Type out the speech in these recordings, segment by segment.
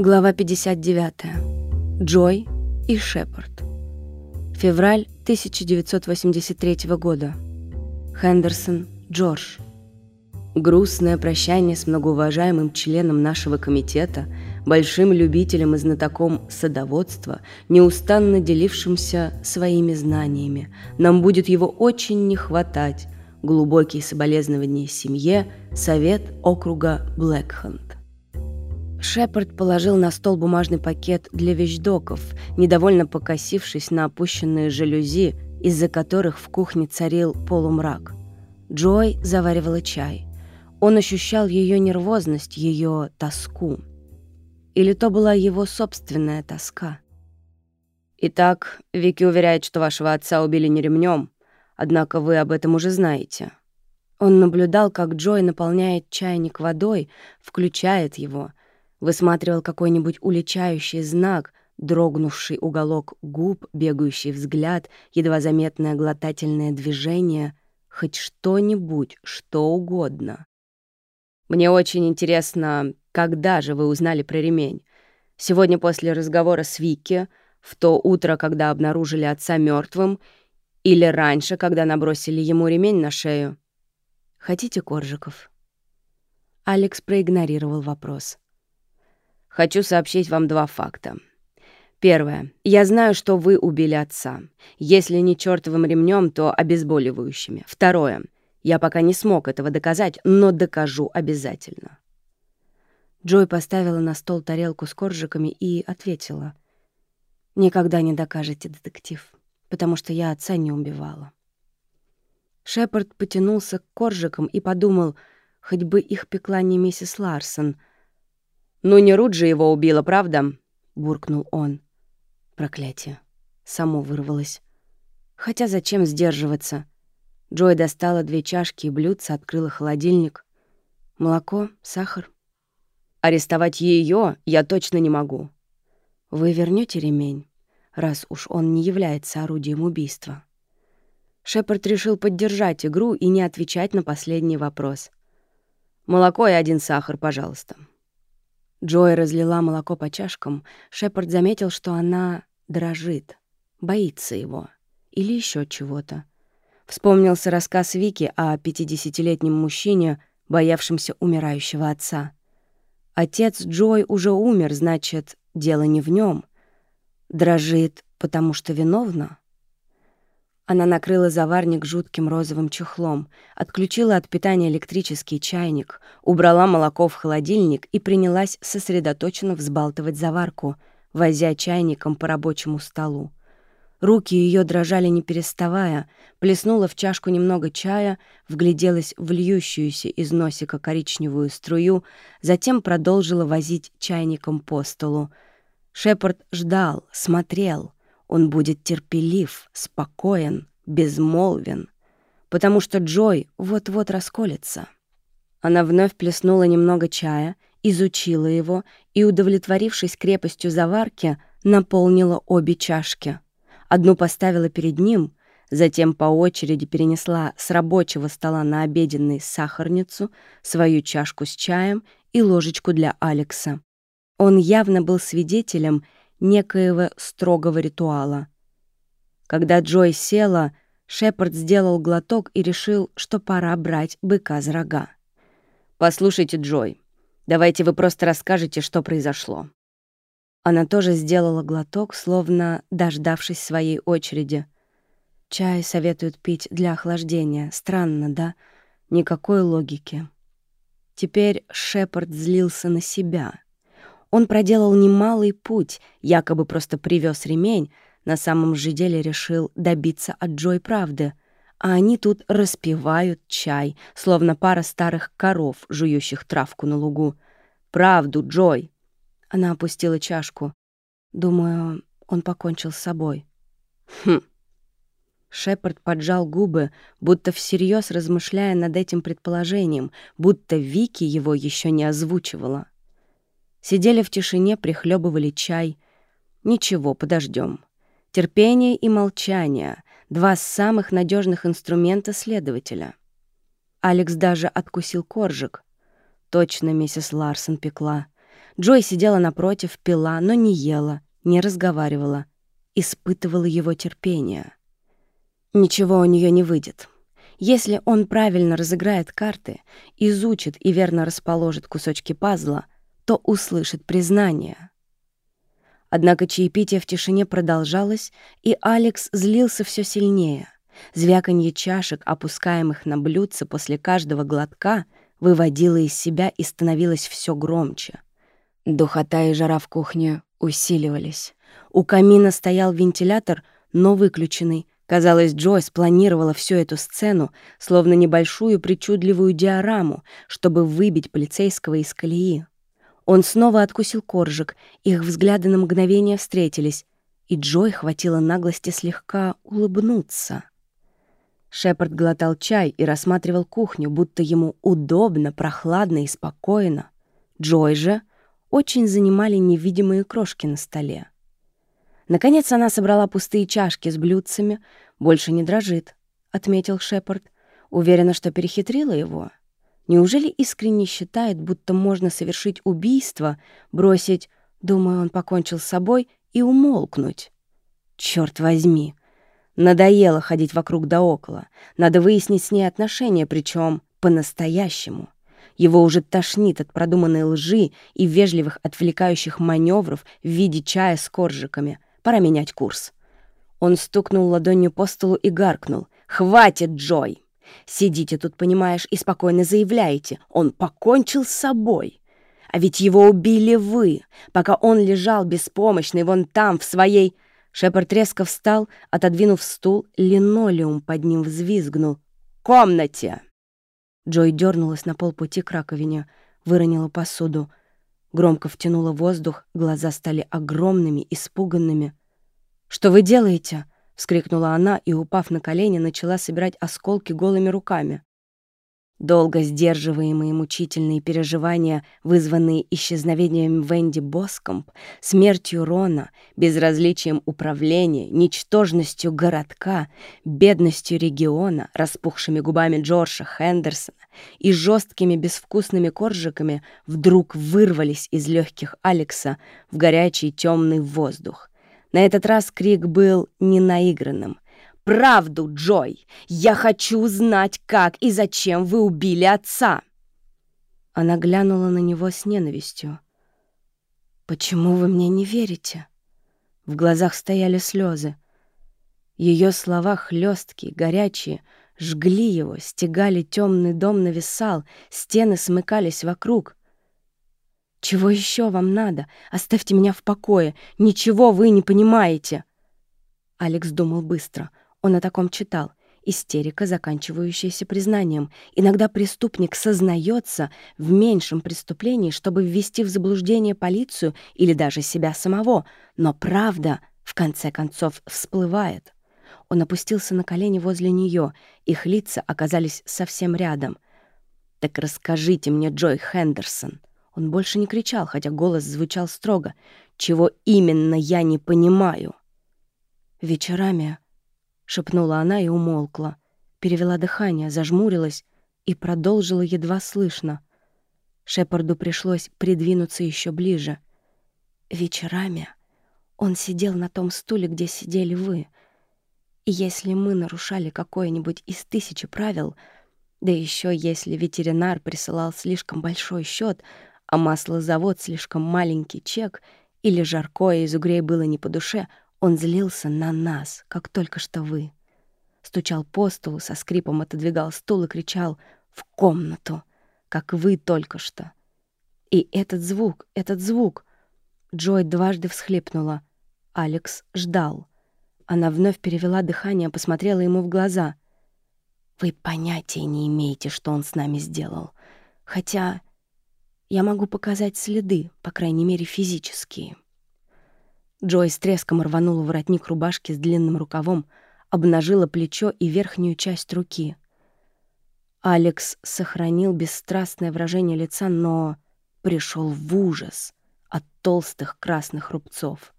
Глава 59. Джой и Шепард. Февраль 1983 года. Хендерсон, Джордж. Грустное прощание с многоуважаемым членом нашего комитета, большим любителем и знатоком садоводства, неустанно делившимся своими знаниями. Нам будет его очень не хватать. Глубокие соболезнования семье, совет округа Блэкхант. Шепард положил на стол бумажный пакет для вещдоков, недовольно покосившись на опущенные жалюзи, из-за которых в кухне царил полумрак. Джой заваривала чай. Он ощущал ее нервозность, ее тоску. Или то была его собственная тоска. «Итак, Вики уверяет, что вашего отца убили не ремнем, однако вы об этом уже знаете». Он наблюдал, как Джой наполняет чайник водой, включает его, высматривал какой-нибудь уличающий знак, дрогнувший уголок губ, бегающий взгляд, едва заметное глотательное движение, хоть что-нибудь, что угодно. «Мне очень интересно, когда же вы узнали про ремень? Сегодня после разговора с Вики, в то утро, когда обнаружили отца мертвым, или раньше, когда набросили ему ремень на шею? Хотите коржиков?» Алекс проигнорировал вопрос. Хочу сообщить вам два факта. Первое. Я знаю, что вы убили отца. Если не чертовым ремнем, то обезболивающими. Второе. Я пока не смог этого доказать, но докажу обязательно. Джой поставила на стол тарелку с коржиками и ответила. «Никогда не докажете, детектив, потому что я отца не убивала». Шепард потянулся к коржикам и подумал, хоть бы их пекла не миссис Ларсон — «Ну не Руд же его убила, правда?» — буркнул он. Проклятие. Само вырвалось. Хотя зачем сдерживаться? Джой достала две чашки и блюдца, открыла холодильник. Молоко, сахар. Арестовать ее я точно не могу. Вы вернете ремень, раз уж он не является орудием убийства. Шепард решил поддержать игру и не отвечать на последний вопрос. «Молоко и один сахар, пожалуйста». Джой разлила молоко по чашкам. Шепард заметил, что она дрожит, боится его или еще чего-то. Вспомнился рассказ Вики о пятидесятилетнем мужчине, боявшемся умирающего отца. Отец Джой уже умер, значит, дело не в нем. Дрожит, потому что виновна? Она накрыла заварник жутким розовым чехлом, отключила от питания электрический чайник, убрала молоко в холодильник и принялась сосредоточенно взбалтывать заварку, возя чайником по рабочему столу. Руки ее дрожали не переставая, плеснула в чашку немного чая, вгляделась в льющуюся из носика коричневую струю, затем продолжила возить чайником по столу. Шепард ждал, смотрел — он будет терпелив, спокоен, безмолвен, потому что Джой вот-вот расколется. Она вновь плеснула немного чая, изучила его и, удовлетворившись крепостью заварки, наполнила обе чашки. Одну поставила перед ним, затем по очереди перенесла с рабочего стола на обеденный сахарницу свою чашку с чаем и ложечку для Алекса. Он явно был свидетелем некоего строгого ритуала. Когда Джой села, Шепард сделал глоток и решил, что пора брать быка за рога. «Послушайте, Джой, давайте вы просто расскажете, что произошло». Она тоже сделала глоток, словно дождавшись своей очереди. Чай советуют пить для охлаждения. Странно, да? Никакой логики. Теперь Шепард злился на себя — он проделал немалый путь, якобы просто привез ремень, на самом же деле решил добиться от Джой правды. А они тут распивают чай, словно пара старых коров, жующих травку на лугу. «Правду, Джой!» Она опустила чашку. «Думаю, он покончил с собой». «Хм!» Шепард поджал губы, будто всерьез размышляя над этим предположением, будто Вики его еще не озвучивала. Сидели в тишине, прихлебывали чай. Ничего, подождем. Терпение и молчание — два самых надежных инструмента следователя. Алекс даже откусил коржик. Точно миссис Ларсон пекла. Джой сидела напротив, пила, но не ела, не разговаривала, испытывала его терпение. Ничего у нее не выйдет. Если он правильно разыграет карты, изучит и верно расположит кусочки пазла, то услышит признание. Однако чаепитие в тишине продолжалось, и Алекс злился все сильнее. Звяканье чашек, опускаемых на блюдце после каждого глотка, выводило из себя и становилось все громче. Духота и жара в кухне усиливались. У камина стоял вентилятор, но выключенный, Казалось, Джойс планировала всю эту сцену, словно небольшую причудливую диораму, чтобы выбить полицейского из колеи. Он снова откусил коржик, их взгляды на мгновение встретились, и Джой хватило наглости слегка улыбнуться. Шепард глотал чай и рассматривал кухню, будто ему удобно, прохладно и спокойно. Джой же очень занимали невидимые крошки на столе. Наконец она собрала пустые чашки с блюдцами. «Больше не дрожит», — отметил Шепард. Уверена, что перехитрила его. Неужели искренне считает, будто можно совершить убийство, бросить «думаю, он покончил с собой» и умолкнуть? Черт возьми! Надоело ходить вокруг да около. Надо выяснить с ней отношения, причем по-настоящему. Его уже тошнит от продуманной лжи и вежливых отвлекающих маневров в виде чая с коржиками — Пора менять курс. Он стукнул ладонью по столу и гаркнул. «Хватит, Джой! Сидите тут, понимаешь, и спокойно заявляете. Он покончил с собой. А ведь его убили вы, пока он лежал беспомощный вон там, в своей...» Шепард резко встал, отодвинув стул, линолеум под ним взвизгнул. «Комнате!» Джой дернулась на полпути к раковине, выронила посуду. Громко втянула воздух, глаза стали огромными, испуганными. «Что вы делаете?» — вскрикнула она и, упав на колени, начала собирать осколки голыми руками. Долго сдерживаемые мучительные переживания, вызванные исчезновением Венди Боскомп, смертью Рона, безразличием управления, ничтожностью городка, бедностью региона, распухшими губами Джорджа Хендерсона и жесткими безвкусными коржиками вдруг вырвались из легких Алекса в горячий темный воздух. На этот раз крик был ненаигранным — правду, Джой! Я хочу знать, как и зачем вы убили отца!» Она глянула на него с ненавистью. «Почему вы мне не верите?» В глазах стояли слезы. Ее слова хлесткие, горячие, жгли его, стегали темный дом нависал, стены смыкались вокруг. «Чего еще вам надо? Оставьте меня в покое. Ничего вы не понимаете!» Алекс думал быстро. Он о таком читал. Истерика, заканчивающаяся признанием. Иногда преступник сознается в меньшем преступлении, чтобы ввести в заблуждение полицию или даже себя самого. Но правда, в конце концов, всплывает. Он опустился на колени возле нее, их лица оказались совсем рядом. «Так расскажите мне, Джой Хендерсон». Он больше не кричал, хотя голос звучал строго. «Чего именно я не понимаю?» Вечерами шепнула она и умолкла. Перевела дыхание, зажмурилась и продолжила едва слышно. Шепарду пришлось придвинуться еще ближе. Вечерами он сидел на том стуле, где сидели вы. И если мы нарушали какое-нибудь из тысячи правил, да еще если ветеринар присылал слишком большой счет, а маслозавод слишком маленький чек, или жаркое из угрей было не по душе — он злился на нас, как только что вы. Стучал по столу, со скрипом отодвигал стул и кричал «В комнату!», как вы только что. И этот звук, этот звук... Джой дважды всхлипнула. Алекс ждал. Она вновь перевела дыхание, посмотрела ему в глаза. «Вы понятия не имеете, что он с нами сделал. Хотя я могу показать следы, по крайней мере, физические». Джой с треском рванула воротник рубашки с длинным рукавом, обнажила плечо и верхнюю часть руки. Алекс сохранил бесстрастное выражение лица, но пришел в ужас от толстых красных рубцов.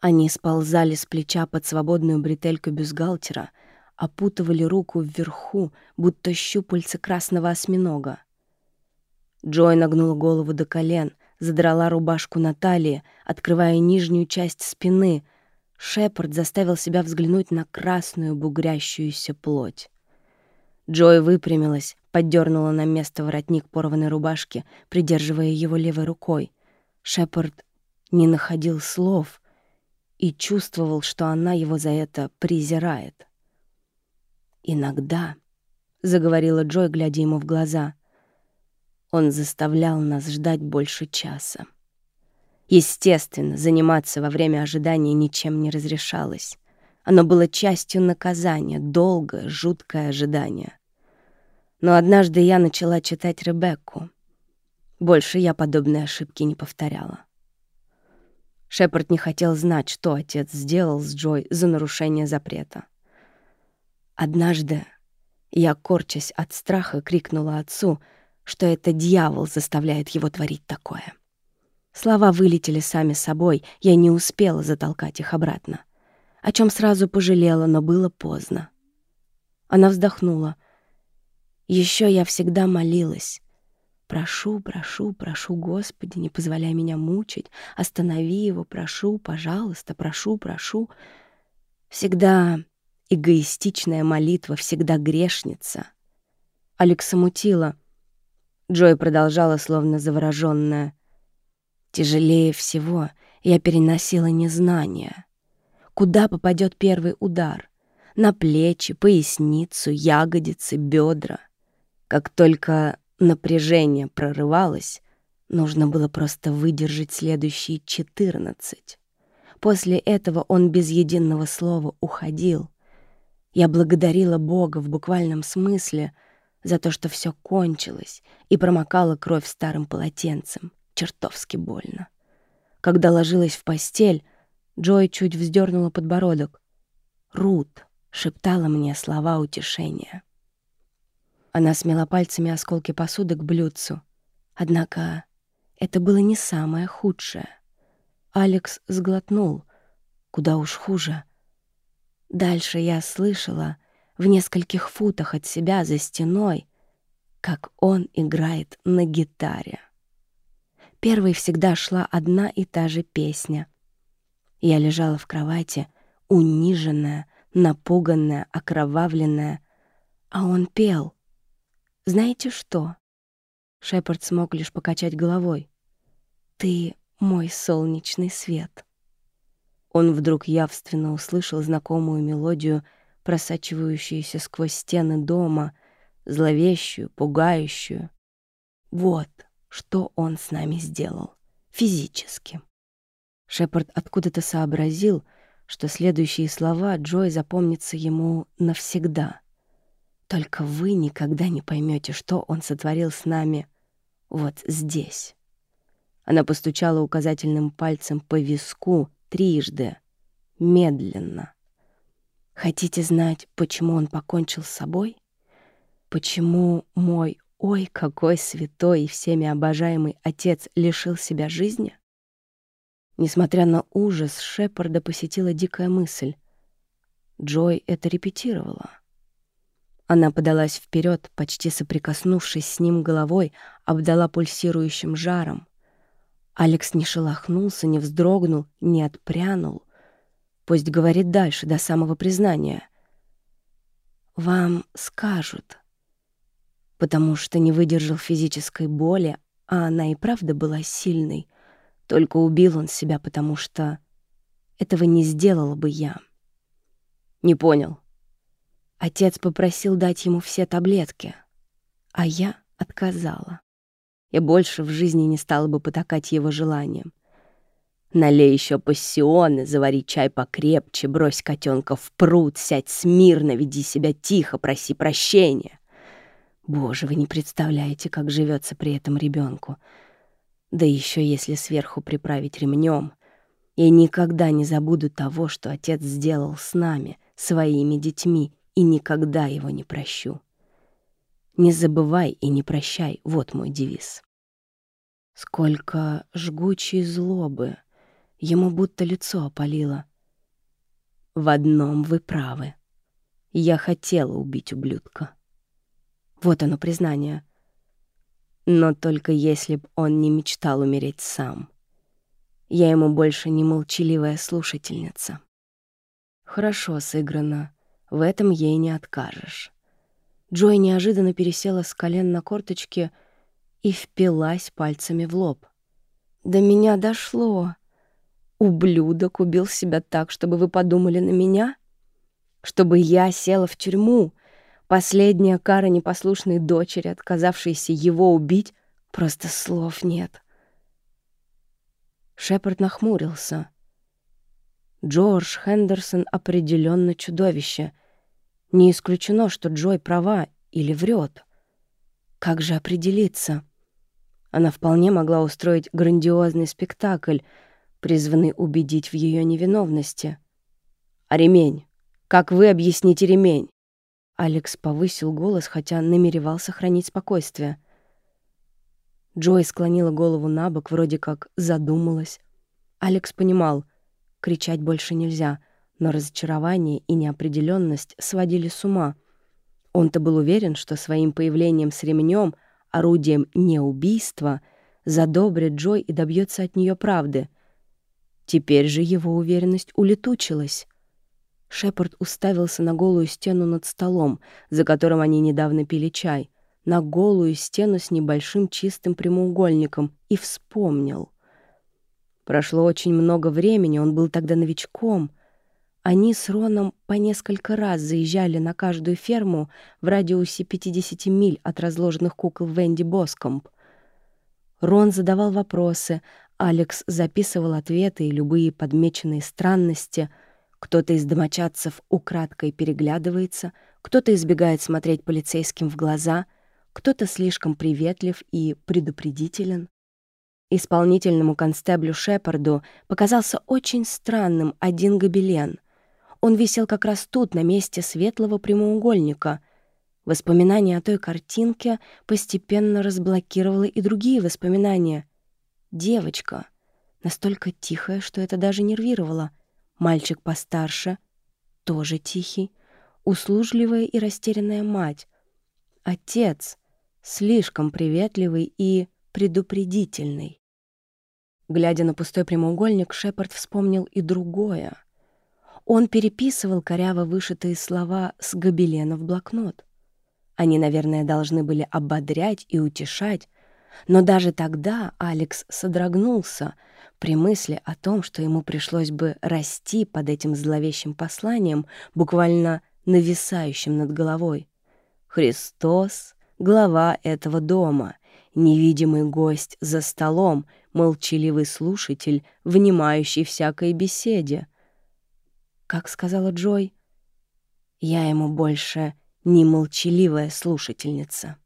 Они сползали с плеча под свободную бретельку бюстгальтера, опутывали руку вверху, будто щупальца красного осьминога. Джой нагнула голову до колен, задрала рубашку на талии, открывая нижнюю часть спины. Шепард заставил себя взглянуть на красную бугрящуюся плоть. Джой выпрямилась, поддернула на место воротник порванной рубашки, придерживая его левой рукой. Шепард не находил слов и чувствовал, что она его за это презирает. «Иногда», — заговорила Джой, глядя ему в глаза, — «он заставлял нас ждать больше часа. Естественно, заниматься во время ожидания ничем не разрешалось. Оно было частью наказания, долгое, жуткое ожидание. Но однажды я начала читать Ребекку. Больше я подобные ошибки не повторяла. Шепард не хотел знать, что отец сделал с Джой за нарушение запрета. Однажды я, корчась от страха, крикнула отцу, что это дьявол заставляет его творить такое. Слова вылетели сами собой, я не успела затолкать их обратно. О чем сразу пожалела, но было поздно. Она вздохнула. Еще я всегда молилась. Прошу, прошу, прошу, Господи, не позволяй меня мучить. Останови его, прошу, пожалуйста, прошу, прошу. Всегда эгоистичная молитва, всегда грешница. Алекса мутила. Джой продолжала, словно заворожённая. Тяжелее всего я переносила незнание. Куда попадет первый удар? На плечи, поясницу, ягодицы, бедра. Как только Напряжение прорывалось, нужно было просто выдержать следующие четырнадцать. После этого он без единого слова уходил. Я благодарила Бога в буквальном смысле за то, что все кончилось, и промокала кровь старым полотенцем. Чертовски больно. Когда ложилась в постель, Джой чуть вздернула подбородок. «Рут!» — шептала мне слова утешения. Она смела пальцами осколки посуды к блюдцу. Однако это было не самое худшее. Алекс сглотнул. Куда уж хуже. Дальше я слышала, в нескольких футах от себя за стеной, как он играет на гитаре. Первой всегда шла одна и та же песня. Я лежала в кровати, униженная, напуганная, окровавленная, а он пел — знаете что? Шепард смог лишь покачать головой. Ты мой солнечный свет. Он вдруг явственно услышал знакомую мелодию, просачивающуюся сквозь стены дома, зловещую, пугающую. Вот что он с нами сделал. Физически. Шепард откуда-то сообразил, что следующие слова Джой запомнятся ему навсегда — только вы никогда не поймете, что он сотворил с нами вот здесь. Она постучала указательным пальцем по виску трижды, медленно. Хотите знать, почему он покончил с собой? Почему мой ой, какой святой и всеми обожаемый отец лишил себя жизни? Несмотря на ужас, Шепарда посетила дикая мысль. Джой это репетировала. Она подалась вперед, почти соприкоснувшись с ним головой, обдала пульсирующим жаром. Алекс не шелохнулся, не вздрогнул, не отпрянул. Пусть говорит дальше, до самого признания. «Вам скажут», потому что не выдержал физической боли, а она и правда была сильной. Только убил он себя, потому что этого не сделала бы я. «Не понял», Отец попросил дать ему все таблетки, а я отказала. Я больше в жизни не стала бы потакать его желанием. Налей еще пассионы, завари чай покрепче, брось котенка в пруд, сядь смирно, веди себя тихо, проси прощения. Боже, вы не представляете, как живется при этом ребенку. Да еще если сверху приправить ремнем. Я никогда не забуду того, что отец сделал с нами, своими детьми, и никогда его не прощу. Не забывай и не прощай — вот мой девиз. Сколько жгучей злобы, ему будто лицо опалило. В одном вы правы. Я хотела убить ублюдка. Вот оно признание. Но только если б он не мечтал умереть сам. Я ему больше не молчаливая слушательница. Хорошо сыграно, в этом ей не откажешь. Джой неожиданно пересела с колен на корточки и впилась пальцами в лоб. До меня дошло. Ублюдок убил себя так, чтобы вы подумали на меня? Чтобы я села в тюрьму? Последняя кара непослушной дочери, отказавшейся его убить? Просто слов нет. Шепард нахмурился. Джордж Хендерсон определенно чудовище. Не исключено, что Джой права или врет. Как же определиться? Она вполне могла устроить грандиозный спектакль, призванный убедить в ее невиновности. «А ремень? Как вы объясните ремень?» Алекс повысил голос, хотя намеревался сохранить спокойствие. Джой склонила голову на бок, вроде как задумалась. Алекс понимал, кричать больше нельзя, но разочарование и неопределенность сводили с ума. Он-то был уверен, что своим появлением с ремнем — орудием не убийства, задобрит Джой и добьется от нее правды. Теперь же его уверенность улетучилась. Шепард уставился на голую стену над столом, за которым они недавно пили чай, на голую стену с небольшим чистым прямоугольником, и вспомнил. Прошло очень много времени, он был тогда новичком — они с Роном по несколько раз заезжали на каждую ферму в радиусе 50 миль от разложенных кукол Венди Боскомп. Рон задавал вопросы, Алекс записывал ответы и любые подмеченные странности. Кто-то из домочадцев украдкой переглядывается, кто-то избегает смотреть полицейским в глаза, кто-то слишком приветлив и предупредителен. Исполнительному констеблю Шепарду показался очень странным один гобелен — он висел как раз тут, на месте светлого прямоугольника. Воспоминание о той картинке постепенно разблокировало и другие воспоминания. Девочка. Настолько тихая, что это даже нервировало. Мальчик постарше. Тоже тихий. Услужливая и растерянная мать. Отец. Слишком приветливый и предупредительный. Глядя на пустой прямоугольник, Шепард вспомнил и другое — он переписывал коряво вышитые слова с гобелена в блокнот. Они, наверное, должны были ободрять и утешать, но даже тогда Алекс содрогнулся при мысли о том, что ему пришлось бы расти под этим зловещим посланием, буквально нависающим над головой. «Христос — глава этого дома, невидимый гость за столом, молчаливый слушатель, внимающий всякой беседе», как сказала Джой, я ему больше не молчаливая слушательница.